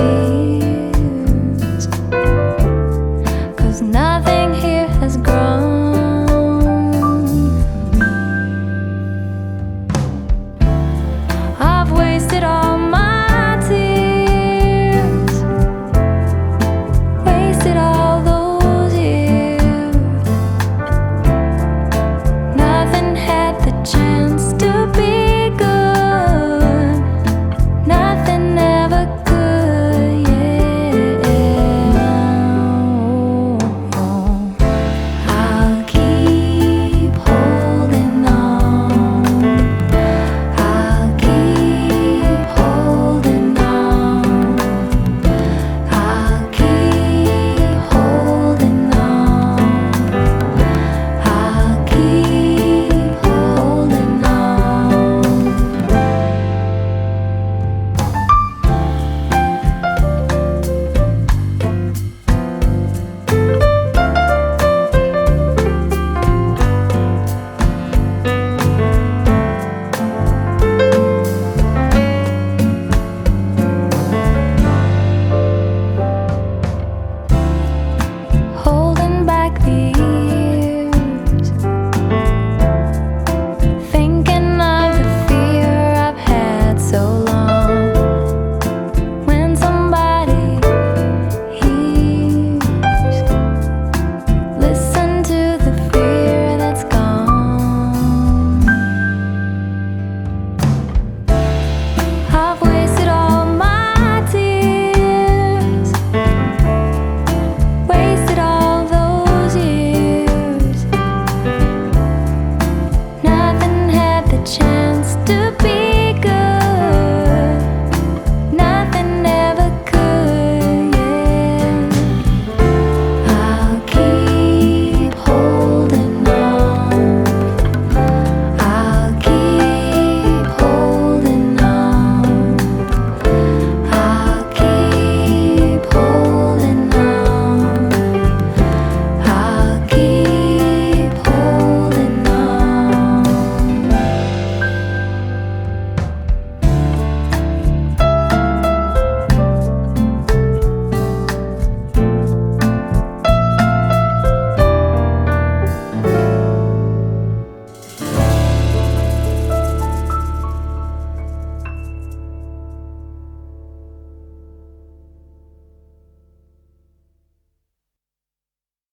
see